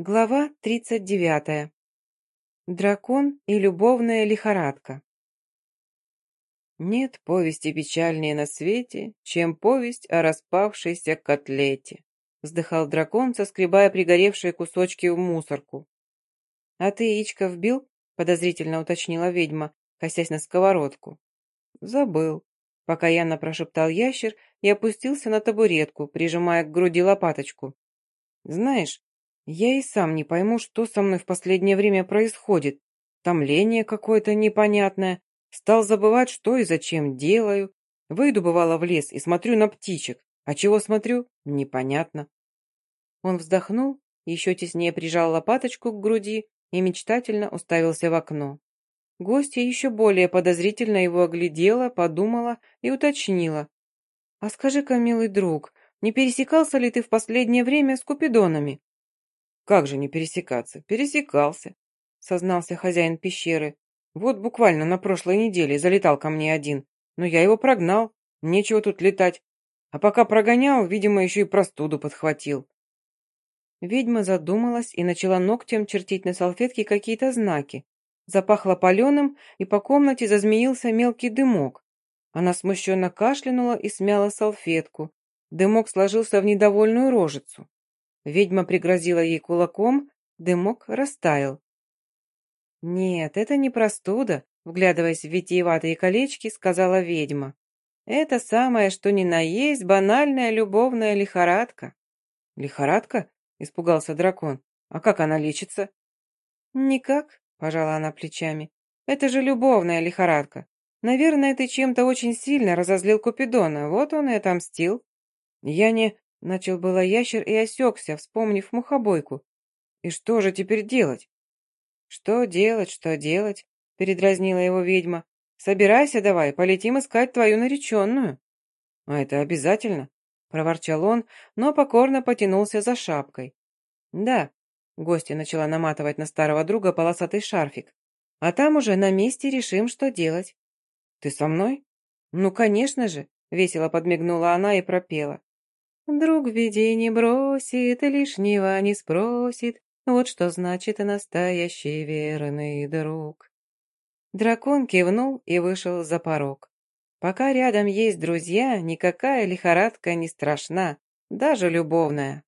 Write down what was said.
Глава 39. Дракон и любовная лихорадка. Нет повести печальнее на свете, чем повесть о распавшейся котлете, вздыхал дракон, соскребая пригоревшие кусочки в мусорку. А ты яичко вбил? подозрительно уточнила ведьма, косясь на сковородку. Забыл. Покаянно прошептал ящер и опустился на табуретку, прижимая к груди лопаточку. Знаешь, я и сам не пойму, что со мной в последнее время происходит. Томление какое-то непонятное. Стал забывать, что и зачем делаю. Выйду, бывало, в лес и смотрю на птичек. А чего смотрю, непонятно. Он вздохнул, еще теснее прижал лопаточку к груди и мечтательно уставился в окно. Гостья еще более подозрительно его оглядела, подумала и уточнила. «А скажи-ка, милый друг, не пересекался ли ты в последнее время с купидонами?» «Как же не пересекаться?» «Пересекался», — сознался хозяин пещеры. «Вот буквально на прошлой неделе залетал ко мне один, но я его прогнал, нечего тут летать. А пока прогонял, видимо, еще и простуду подхватил». Ведьма задумалась и начала ногтем чертить на салфетке какие-то знаки. Запахло паленым, и по комнате зазмеился мелкий дымок. Она смущенно кашлянула и смяла салфетку. Дымок сложился в недовольную рожицу. Ведьма пригрозила ей кулаком, дымок растаял. «Нет, это не простуда», — вглядываясь в витиеватые колечки, сказала ведьма. «Это самое, что ни на есть, банальная любовная лихорадка». «Лихорадка?» — испугался дракон. «А как она лечится?» «Никак», — пожала она плечами. «Это же любовная лихорадка. Наверное, ты чем-то очень сильно разозлил Купидона, вот он и отомстил». «Я не...» Начал было ящер и осекся, вспомнив мухобойку. И что же теперь делать? Что делать, что делать? Передразнила его ведьма. Собирайся давай, полетим искать твою нареченную. А это обязательно, проворчал он, но покорно потянулся за шапкой. Да, гостья начала наматывать на старого друга полосатый шарфик. А там уже на месте решим, что делать. Ты со мной? Ну, конечно же, весело подмигнула она и пропела. Друг в не бросит, лишнего не спросит. Вот что значит настоящий верный друг. Дракон кивнул и вышел за порог. Пока рядом есть друзья, никакая лихорадка не страшна, даже любовная.